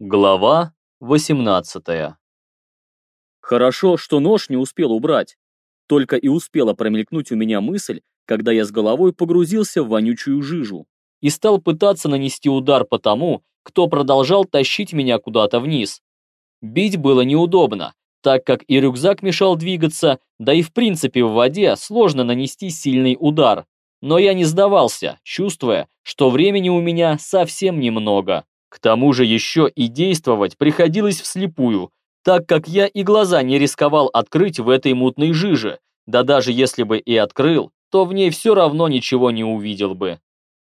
Глава 18 Хорошо, что нож не успел убрать. Только и успела промелькнуть у меня мысль, когда я с головой погрузился в вонючую жижу и стал пытаться нанести удар по тому, кто продолжал тащить меня куда-то вниз. Бить было неудобно, так как и рюкзак мешал двигаться, да и в принципе в воде сложно нанести сильный удар. Но я не сдавался, чувствуя, что времени у меня совсем немного. К тому же еще и действовать приходилось вслепую, так как я и глаза не рисковал открыть в этой мутной жиже, да даже если бы и открыл, то в ней все равно ничего не увидел бы.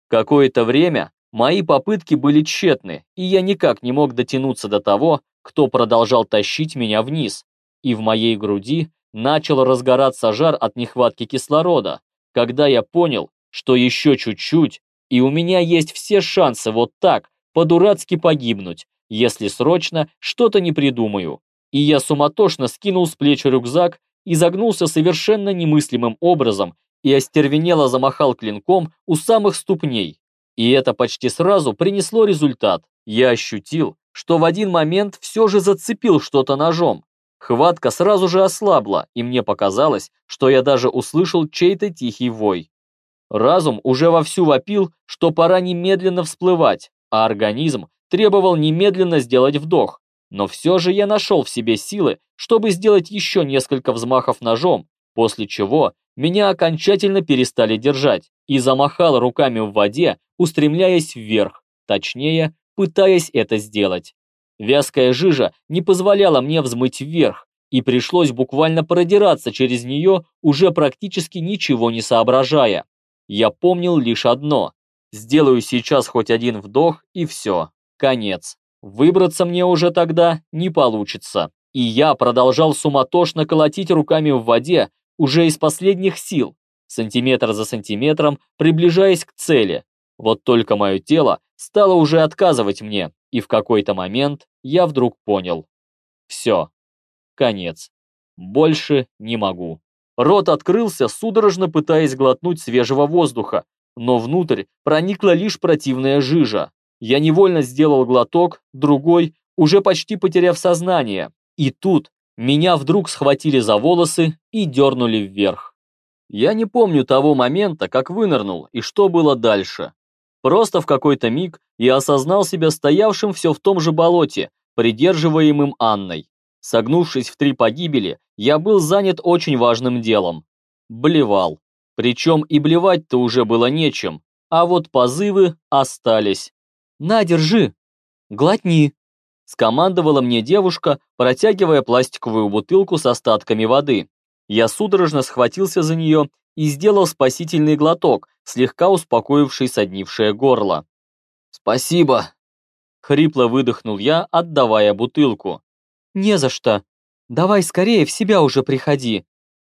Какое-то время мои попытки были тщетны, и я никак не мог дотянуться до того, кто продолжал тащить меня вниз, и в моей груди начал разгораться жар от нехватки кислорода, когда я понял, что еще чуть-чуть, и у меня есть все шансы вот так, по-дурацки погибнуть, если срочно что-то не придумаю. И я суматошно скинул с плеч рюкзак и загнулся совершенно немыслимым образом и остервенело замахал клинком у самых ступней. И это почти сразу принесло результат. Я ощутил, что в один момент все же зацепил что-то ножом. Хватка сразу же ослабла, и мне показалось, что я даже услышал чей-то тихий вой. Разум уже вовсю вопил, что пора немедленно всплывать, а организм требовал немедленно сделать вдох. Но все же я нашел в себе силы, чтобы сделать еще несколько взмахов ножом, после чего меня окончательно перестали держать и замахал руками в воде, устремляясь вверх, точнее, пытаясь это сделать. Вязкая жижа не позволяла мне взмыть вверх, и пришлось буквально продираться через нее, уже практически ничего не соображая. Я помнил лишь одно Сделаю сейчас хоть один вдох и все, конец. Выбраться мне уже тогда не получится. И я продолжал суматошно колотить руками в воде уже из последних сил, сантиметр за сантиметром приближаясь к цели. Вот только мое тело стало уже отказывать мне, и в какой-то момент я вдруг понял. Все, конец. Больше не могу. Рот открылся, судорожно пытаясь глотнуть свежего воздуха, но внутрь проникла лишь противная жижа. Я невольно сделал глоток, другой, уже почти потеряв сознание. И тут меня вдруг схватили за волосы и дернули вверх. Я не помню того момента, как вынырнул и что было дальше. Просто в какой-то миг я осознал себя стоявшим все в том же болоте, придерживаемым Анной. Согнувшись в три погибели, я был занят очень важным делом. Блевал. Причем и блевать-то уже было нечем, а вот позывы остались. «На, держи! Глотни!» скомандовала мне девушка, протягивая пластиковую бутылку с остатками воды. Я судорожно схватился за нее и сделал спасительный глоток, слегка успокоивший соднившее горло. «Спасибо!» Хрипло выдохнул я, отдавая бутылку. «Не за что. Давай скорее в себя уже приходи!»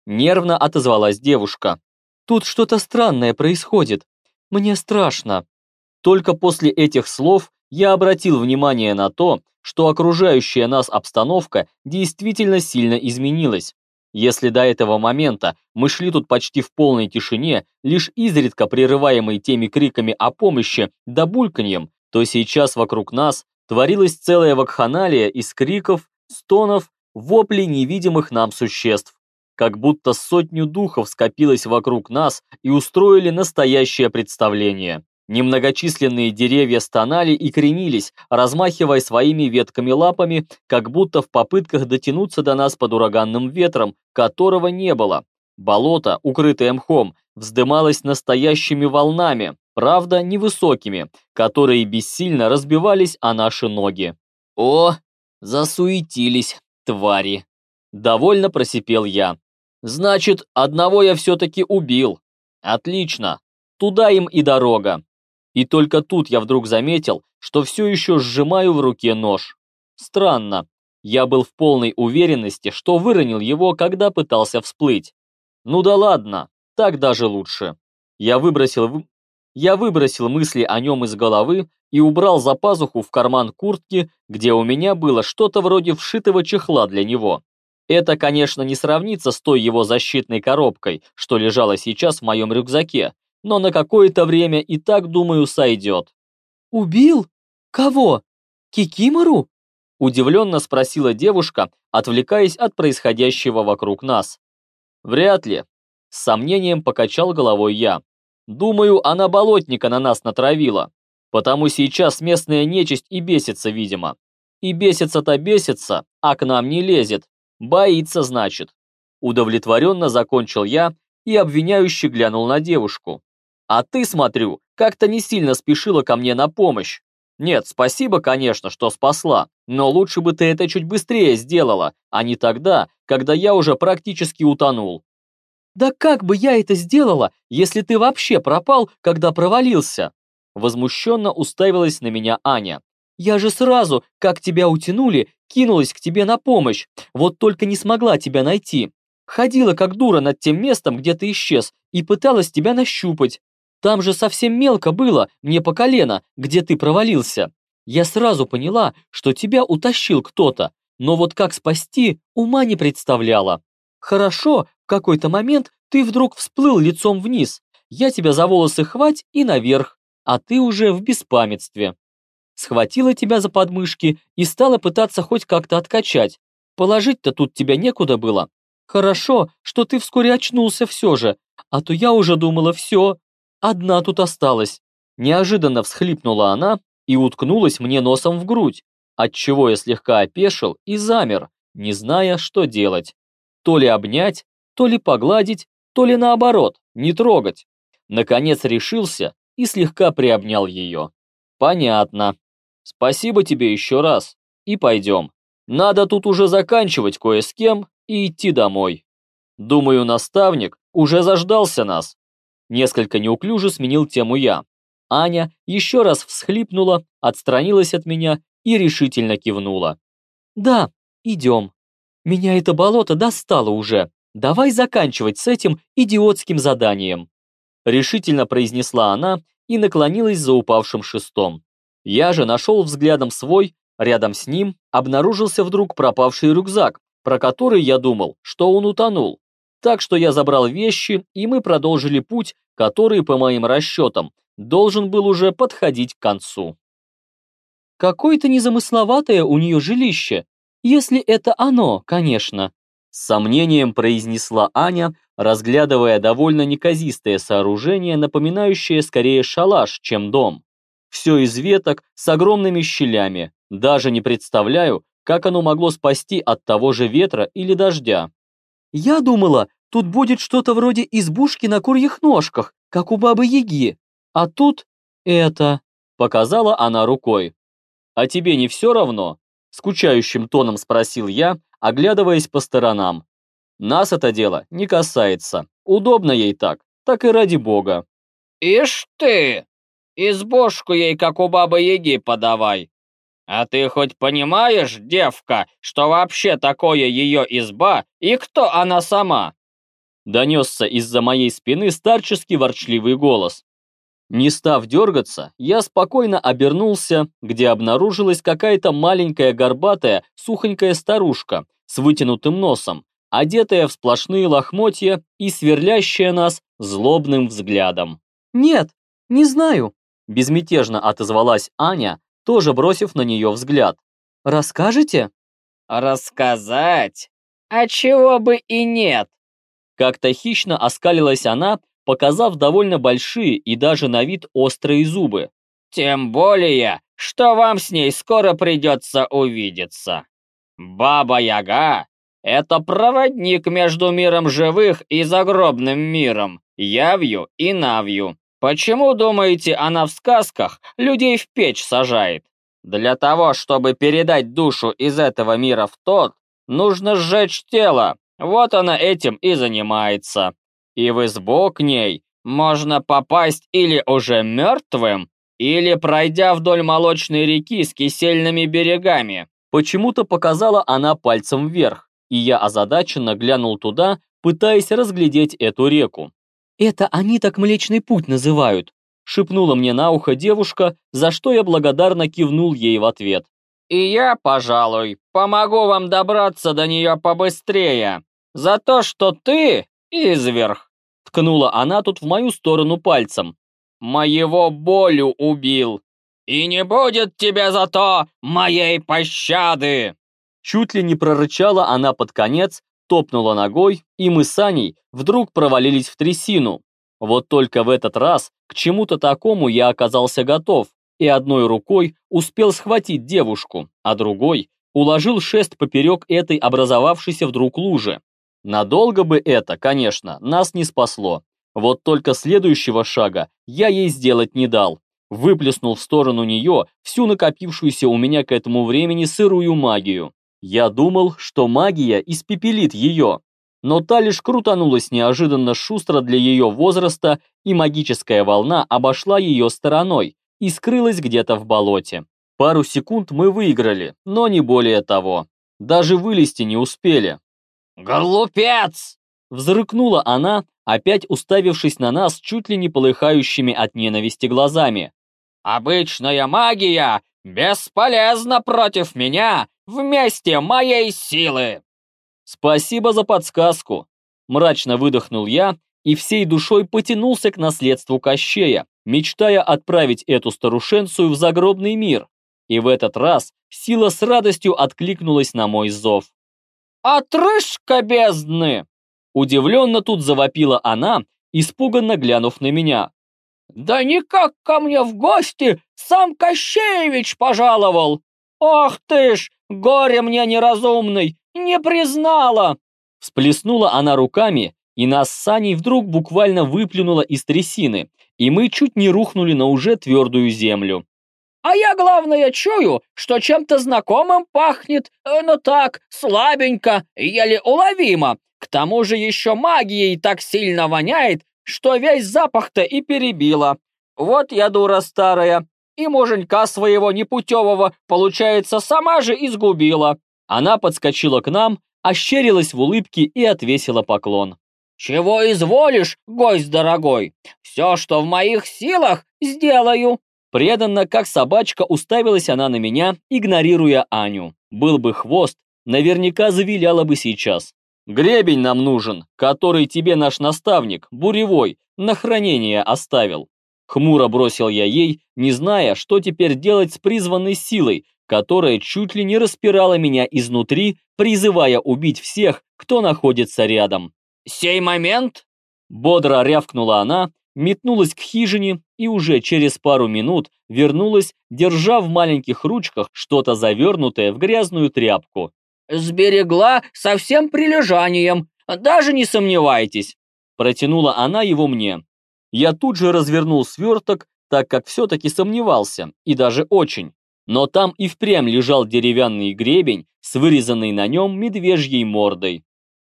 Нервно отозвалась девушка. Тут что-то странное происходит. Мне страшно». Только после этих слов я обратил внимание на то, что окружающая нас обстановка действительно сильно изменилась. Если до этого момента мы шли тут почти в полной тишине, лишь изредка прерываемой теми криками о помощи да бульканьем, то сейчас вокруг нас творилась целая вакханалия из криков, стонов, воплей невидимых нам существ как будто сотню духов скопилось вокруг нас и устроили настоящее представление. Немногочисленные деревья стонали и кренились, размахивая своими ветками-лапами, как будто в попытках дотянуться до нас под ураганным ветром, которого не было. Болото, укрытое мхом, вздымалось настоящими волнами, правда, невысокими, которые бессильно разбивались о наши ноги. «О, засуетились, твари!» Довольно просипел я. Значит, одного я все-таки убил. Отлично. Туда им и дорога. И только тут я вдруг заметил, что все еще сжимаю в руке нож. Странно. Я был в полной уверенности, что выронил его, когда пытался всплыть. Ну да ладно, так даже лучше. Я выбросил, я выбросил мысли о нем из головы и убрал за пазуху в карман куртки, где у меня было что-то вроде вшитого чехла для него. Это, конечно, не сравнится с той его защитной коробкой, что лежала сейчас в моем рюкзаке, но на какое-то время и так, думаю, сойдет. «Убил? Кого?» Кикимору?» Удивленно спросила девушка, отвлекаясь от происходящего вокруг нас. «Вряд ли», — с сомнением покачал головой я. «Думаю, она болотника на нас натравила, потому сейчас местная нечисть и бесится, видимо. И бесится-то бесится, а к нам не лезет. Боится, значит». Удовлетворенно закончил я и обвиняюще глянул на девушку. «А ты, смотрю, как-то не сильно спешила ко мне на помощь. Нет, спасибо, конечно, что спасла, но лучше бы ты это чуть быстрее сделала, а не тогда, когда я уже практически утонул. Да как бы я это сделала, если ты вообще пропал, когда провалился? Возмущенно уставилась на меня Аня. Я же сразу, как тебя утянули, кинулась к тебе на помощь, вот только не смогла тебя найти. Ходила как дура над тем местом, где ты исчез, и пыталась тебя нащупать. Там же совсем мелко было, мне по колено, где ты провалился. Я сразу поняла, что тебя утащил кто-то, но вот как спасти, ума не представляла. Хорошо, в какой-то момент ты вдруг всплыл лицом вниз. Я тебя за волосы хвать и наверх, а ты уже в беспамятстве. Схватила тебя за подмышки и стала пытаться хоть как-то откачать. Положить-то тут тебя некуда было. Хорошо, что ты вскоре очнулся все же, а то я уже думала все, Одна тут осталась. Неожиданно всхлипнула она и уткнулась мне носом в грудь, отчего я слегка опешил и замер, не зная, что делать. То ли обнять, то ли погладить, то ли наоборот, не трогать. Наконец решился и слегка приобнял ее. Понятно. Спасибо тебе еще раз. И пойдем. Надо тут уже заканчивать кое с кем и идти домой. Думаю, наставник уже заждался нас. Несколько неуклюже сменил тему я. Аня еще раз всхлипнула, отстранилась от меня и решительно кивнула. «Да, идем. Меня это болото достало уже. Давай заканчивать с этим идиотским заданием». Решительно произнесла она и наклонилась за упавшим шестом. Я же нашел взглядом свой, рядом с ним обнаружился вдруг пропавший рюкзак, про который я думал, что он утонул. Так что я забрал вещи, и мы продолжили путь, который, по моим расчетам, должен был уже подходить к концу. Какое-то незамысловатое у нее жилище, если это оно, конечно. С сомнением произнесла Аня, разглядывая довольно неказистое сооружение, напоминающее скорее шалаш, чем дом. Все из веток с огромными щелями. Даже не представляю, как оно могло спасти от того же ветра или дождя. Я думала, тут будет что-то вроде избушки на курьих ножках, как у бабы-яги. А тут это...» Показала она рукой. «А тебе не все равно?» Скучающим тоном спросил я, оглядываясь по сторонам. «Нас это дело не касается. Удобно ей так, так и ради бога». «Ишь ты! Избушку ей, как у бабы-яги, подавай. «А ты хоть понимаешь, девка, что вообще такое ее изба и кто она сама?» Донесся из-за моей спины старческий ворчливый голос. Не став дергаться, я спокойно обернулся, где обнаружилась какая-то маленькая горбатая, сухонькая старушка с вытянутым носом, одетая в сплошные лохмотья и сверлящая нас злобным взглядом. «Нет, не знаю», – безмятежно отозвалась Аня, тоже бросив на нее взгляд. «Расскажете?» «Рассказать? А чего бы и нет?» Как-то хищно оскалилась она, показав довольно большие и даже на вид острые зубы. «Тем более, что вам с ней скоро придется увидеться. Баба-яга — это проводник между миром живых и загробным миром, явью и навью. Почему, думаете, она в сказках людей в печь сажает? Для того, чтобы передать душу из этого мира в тот, нужно сжечь тело. Вот она этим и занимается. И в избу к ней можно попасть или уже мертвым, или пройдя вдоль молочной реки с кисельными берегами. Почему-то показала она пальцем вверх, и я озадаченно глянул туда, пытаясь разглядеть эту реку. «Это они так Млечный Путь называют», шепнула мне на ухо девушка, за что я благодарно кивнул ей в ответ. «И я, пожалуй, помогу вам добраться до нее побыстрее. За то, что ты, изверх!» Ткнула она тут в мою сторону пальцем. «Моего Болю убил. и не будет тебе зато моей пощады!» Чуть ли не прорычала она под конец, топнула ногой, и мы с Аней вдруг провалились в трясину. Вот только в этот раз к чему-то такому я оказался готов, и одной рукой успел схватить девушку, а другой уложил шест поперек этой образовавшейся вдруг лужи. Надолго бы это, конечно, нас не спасло. Вот только следующего шага я ей сделать не дал. Выплеснул в сторону нее всю накопившуюся у меня к этому времени сырую магию. Я думал, что магия испепелит ее, но та лишь крутанулась неожиданно шустро для ее возраста, и магическая волна обошла ее стороной и скрылась где-то в болоте. Пару секунд мы выиграли, но не более того. Даже вылезти не успели. «Глупец!» Взрыкнула она, опять уставившись на нас чуть ли не полыхающими от ненависти глазами. «Обычная магия бесполезна против меня вместе моей силы!» «Спасибо за подсказку!» Мрачно выдохнул я и всей душой потянулся к наследству Кощея, мечтая отправить эту старушенцию в загробный мир. И в этот раз сила с радостью откликнулась на мой зов. «Отрыжка бездны!» Удивленно тут завопила она, испуганно глянув на меня. «Да никак ко мне в гости сам Кощеевич пожаловал! Ох ты ж, горе мне неразумный, не признала!» Всплеснула она руками, и нас с Саней вдруг буквально выплюнула из трясины, и мы чуть не рухнули на уже твердую землю. «А я, главное, чую, что чем-то знакомым пахнет, э, но так, слабенько, еле уловимо. К тому же еще магией так сильно воняет, что весь запах-то и перебила. Вот я дура старая, и муженька своего непутевого, получается, сама же изгубила. Она подскочила к нам, ощерилась в улыбке и отвесила поклон. «Чего изволишь, гость дорогой? Все, что в моих силах, сделаю!» Преданно, как собачка, уставилась она на меня, игнорируя Аню. Был бы хвост, наверняка завиляла бы сейчас. «Гребень нам нужен, который тебе наш наставник, Буревой, на хранение оставил». Хмуро бросил я ей, не зная, что теперь делать с призванной силой, которая чуть ли не распирала меня изнутри, призывая убить всех, кто находится рядом. «Сей момент?» Бодро рявкнула она, метнулась к хижине и уже через пару минут вернулась, держа в маленьких ручках что-то завернутое в грязную тряпку. «Сберегла со всем прилежанием, даже не сомневайтесь!» Протянула она его мне. Я тут же развернул сверток, так как все-таки сомневался, и даже очень. Но там и впрямь лежал деревянный гребень с вырезанной на нем медвежьей мордой.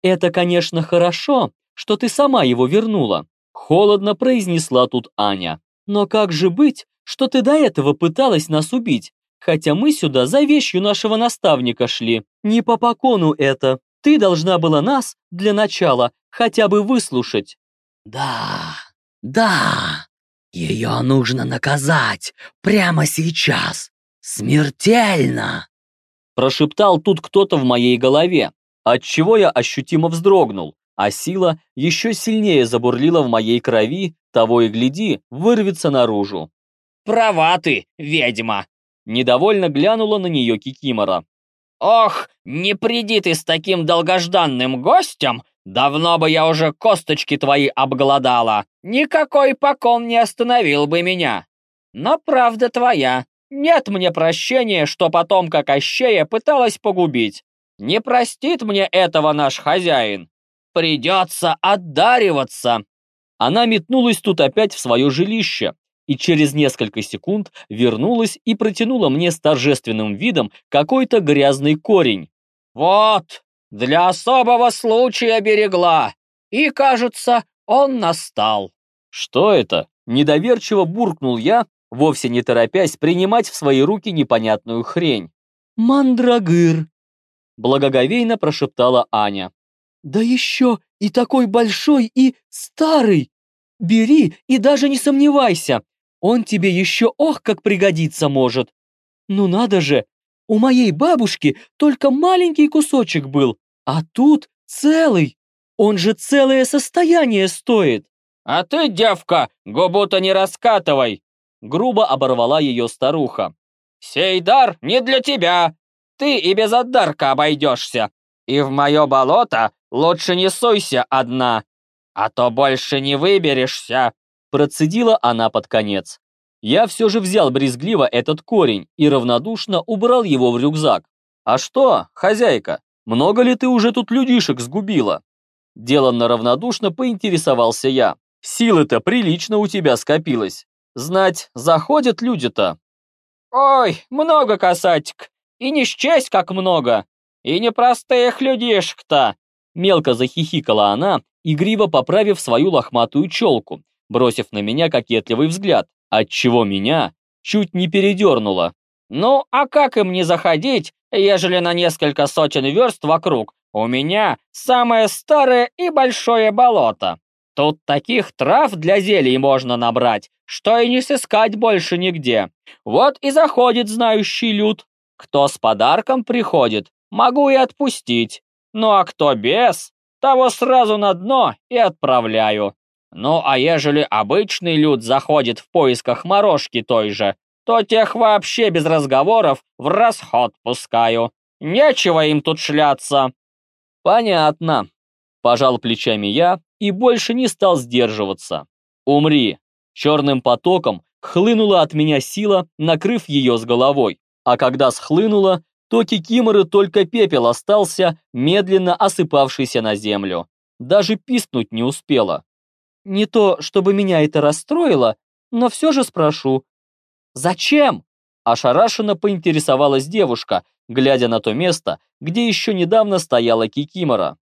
«Это, конечно, хорошо, что ты сама его вернула», холодно произнесла тут Аня. «Но как же быть, что ты до этого пыталась нас убить, хотя мы сюда за вещью нашего наставника шли? Не по покону это. Ты должна была нас, для начала, хотя бы выслушать». «Да, да, ее нужно наказать прямо сейчас. «Смертельно!» Прошептал тут кто-то в моей голове, отчего я ощутимо вздрогнул, а сила еще сильнее забурлила в моей крови, того и гляди, вырвется наружу. «Права ты, ведьма!» Недовольно глянула на нее Кикимора. «Ох, не приди ты с таким долгожданным гостем, давно бы я уже косточки твои обглодала. Никакой покон не остановил бы меня. Но правда твоя, нет мне прощения, что потомка Кощея пыталась погубить. Не простит мне этого наш хозяин. Придется отдариваться. Она метнулась тут опять в свое жилище и через несколько секунд вернулась и протянула мне с торжественным видом какой-то грязный корень. «Вот, для особого случая берегла, и, кажется, он настал». «Что это?» – недоверчиво буркнул я, вовсе не торопясь принимать в свои руки непонятную хрень. «Мандрагыр!» – благоговейно прошептала Аня. «Да еще и такой большой и старый! Бери и даже не сомневайся, он тебе еще ох как пригодится может! Ну надо же, у моей бабушки только маленький кусочек был, а тут целый! Он же целое состояние стоит!» «А ты, девка, губу-то не раскатывай!» грубо оборвала ее старуха. «Сей дар не для тебя. Ты и без отдарка обойдешься. И в мое болото лучше не суйся одна, а то больше не выберешься», процедила она под конец. Я все же взял брезгливо этот корень и равнодушно убрал его в рюкзак. «А что, хозяйка, много ли ты уже тут людишек сгубила?» Деланно равнодушно поинтересовался я. «Силы-то прилично у тебя скопилось. Знать, заходят люди-то». «Ой, много, касатик, и не счесть как много, и непростых людишек-то!» Мелко захихикала она, игриво поправив свою лохматую челку, бросив на меня кокетливый взгляд, отчего меня чуть не передернуло. «Ну, а как им не заходить, ежели на несколько сотен верст вокруг у меня самое старое и большое болото? Тут таких трав для зелий можно набрать, что и не сыскать больше нигде. Вот и заходит знающий люд. Кто с подарком приходит, могу и отпустить. Ну а кто без, того сразу на дно и отправляю. Ну а ежели обычный люд заходит в поисках морожки той же, то тех вообще без разговоров в расход пускаю. Нечего им тут шляться. Понятно. Пожал плечами я и больше не стал сдерживаться. Умри. Черным потоком хлынула от меня сила, накрыв ее с головой. А когда схлынула, то кикиморы только пепел остался, медленно осыпавшийся на землю. Даже пискнуть не успела. Не то, чтобы меня это расстроило, но все же спрошу. «Зачем?» – ошарашенно поинтересовалась девушка, глядя на то место, где еще недавно стояла Кикимора.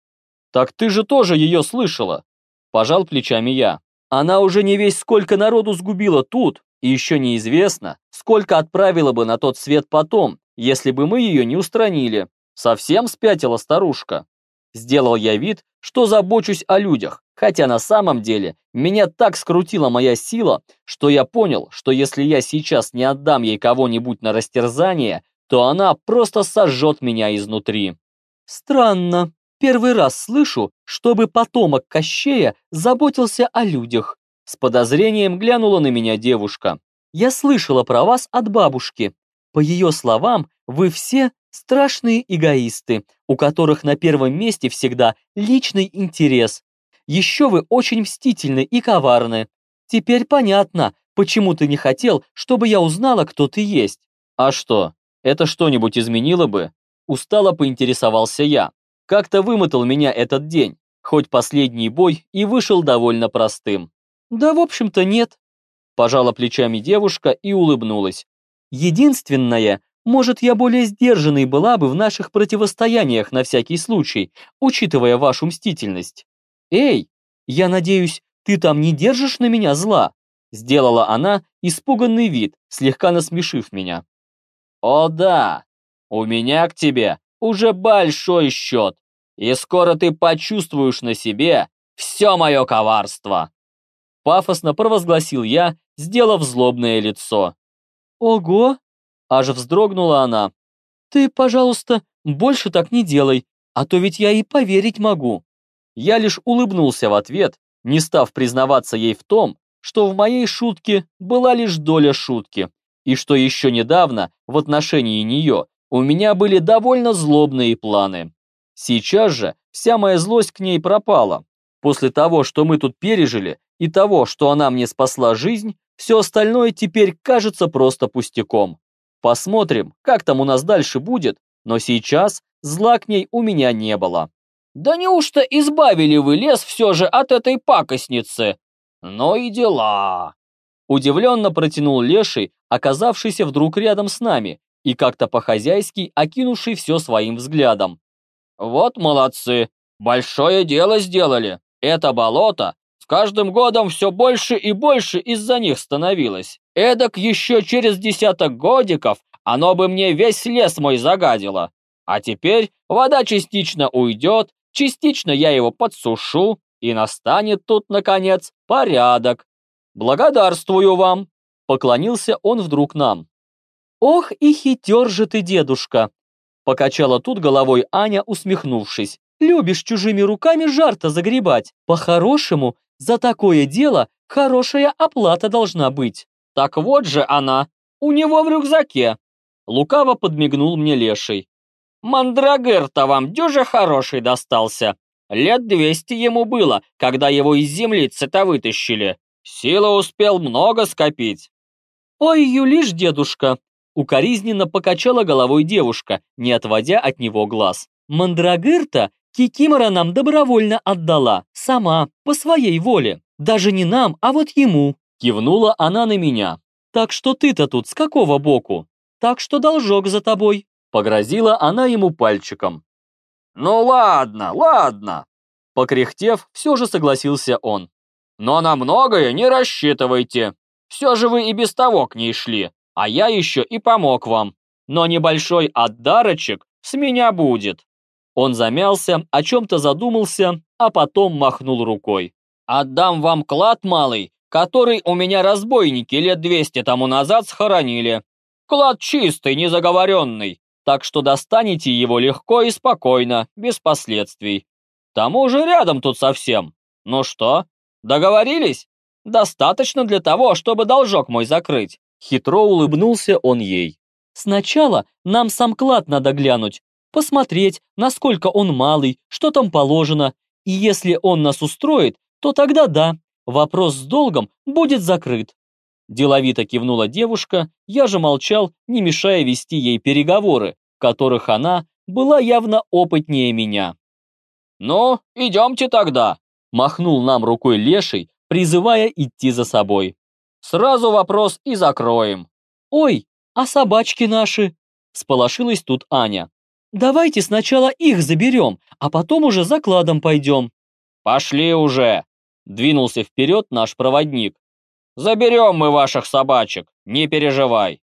«Так ты же тоже ее слышала!» – пожал плечами я. «Она уже не весь сколько народу сгубила тут, и еще неизвестно, сколько отправила бы на тот свет потом, если бы мы ее не устранили. Совсем спятила старушка». Сделал я вид, что забочусь о людях, хотя на самом деле меня так скрутила моя сила, что я понял, что если я сейчас не отдам ей кого-нибудь на растерзание, то она просто сожжет меня изнутри. Странно. Первый раз слышу, чтобы потомок Кощея заботился о людях. С подозрением глянула на меня девушка. Я слышала про вас от бабушки. По ее словам, вы все страшные эгоисты, у которых на первом месте всегда личный интерес. Еще вы очень мстительны и коварны. Теперь понятно, почему ты не хотел, чтобы я узнала, кто ты есть. А что, это что-нибудь изменило бы? Устало поинтересовался я. Как-то вымотал меня этот день, хоть последний бой и вышел довольно простым. Да, в общем-то, нет. Пожала плечами девушка и улыбнулась. Единственное, может, я более сдержанной была бы в наших противостояниях на всякий случай, учитывая вашу мстительность. Эй, я надеюсь, ты там не держишь на меня зла? Сделала она испуганный вид, слегка насмешив меня. О да, у меня к тебе уже большой счет, и скоро ты почувствуешь на себе все мое коварство. Пафосно провозгласил я, сделав злобное лицо. Ого! Аж вздрогнула она. Ты, пожалуйста, больше так не делай, а то ведь я и поверить могу. Я лишь улыбнулся в ответ, не став признаваться ей в том, что в моей шутке была лишь доля шутки, и что еще недавно в отношении нее у меня были довольно злобные планы. Сейчас же вся моя злость к ней пропала. После того, что мы тут пережили, и того, что она мне спасла жизнь, все остальное теперь кажется просто пустяком. Посмотрим, как там у нас дальше будет, но сейчас зла к ней у меня не было. Да неужто избавили вы лес все же от этой пакостницы? Ну и дела. Удивленно протянул Леший, оказавшийся вдруг рядом с нами и как-то по-хозяйски окинувший все своим взглядом. Вот молодцы, большое дело сделали. Это болото с каждым годом все больше и больше из-за них становилось. Эдак еще через десяток годиков оно бы мне весь лес мой загадило. А теперь вода частично уйдет, частично я его подсушу, и настанет тут, наконец, порядок. Благодарствую вам!» Поклонился он вдруг нам. «Ох и хитер же ты, дедушка!» Покачала тут головой Аня, усмехнувшись. «Любишь чужими руками жарто загребать. По-хорошему, за такое дело хорошая оплата должна быть». Так вот же она, у него в рюкзаке. Лукаво подмигнул мне леший. Мандрагер-то вам дюже хороший достался. Лет двести ему было, когда его из землицы-то вытащили. Сила успел много скопить. Ой, Юлиш, дедушка, укоризненно покачала головой девушка, не отводя от него глаз. Мандрагыр-то Кикимора нам добровольно отдала, сама, по своей воле. Даже не нам, а вот ему. Кивнула она на меня. Так что ты-то тут с какого боку? Так что должок за тобой. Погрозила она ему пальчиком. «Ну ладно, ладно!» Покряхтев, все же согласился он. «Но на многое не рассчитывайте. Все же вы и без того к ней шли, а я еще и помог вам. Но небольшой отдарочек с меня будет». Он замялся, о чем-то задумался, а потом махнул рукой. «Отдам вам клад малый, который у меня разбойники лет двести тому назад схоронили. Клад чистый, незаговоренный, так что достанете его легко и спокойно, без последствий. К тому же рядом тут совсем. Ну что, договорились? Достаточно для того, чтобы должок мой закрыть. Хитро улыбнулся он ей. Сначала нам сам клад надо глянуть, посмотреть, насколько он малый, что там положено, и если он нас устроит, то тогда да, вопрос с долгом будет закрыт. Деловито кивнула девушка, я же молчал, не мешая вести ей переговоры, в которых она была явно опытнее меня. «Ну, идемте тогда», – махнул нам рукой леший, призывая идти за собой. «Сразу вопрос и закроем». «Ой, а собачки наши?» – сполошилась тут Аня. «Давайте сначала их заберем, а потом уже закладом пойдем». «Пошли уже!» – двинулся вперед наш проводник. Заберем мы ваших собачек, не переживай.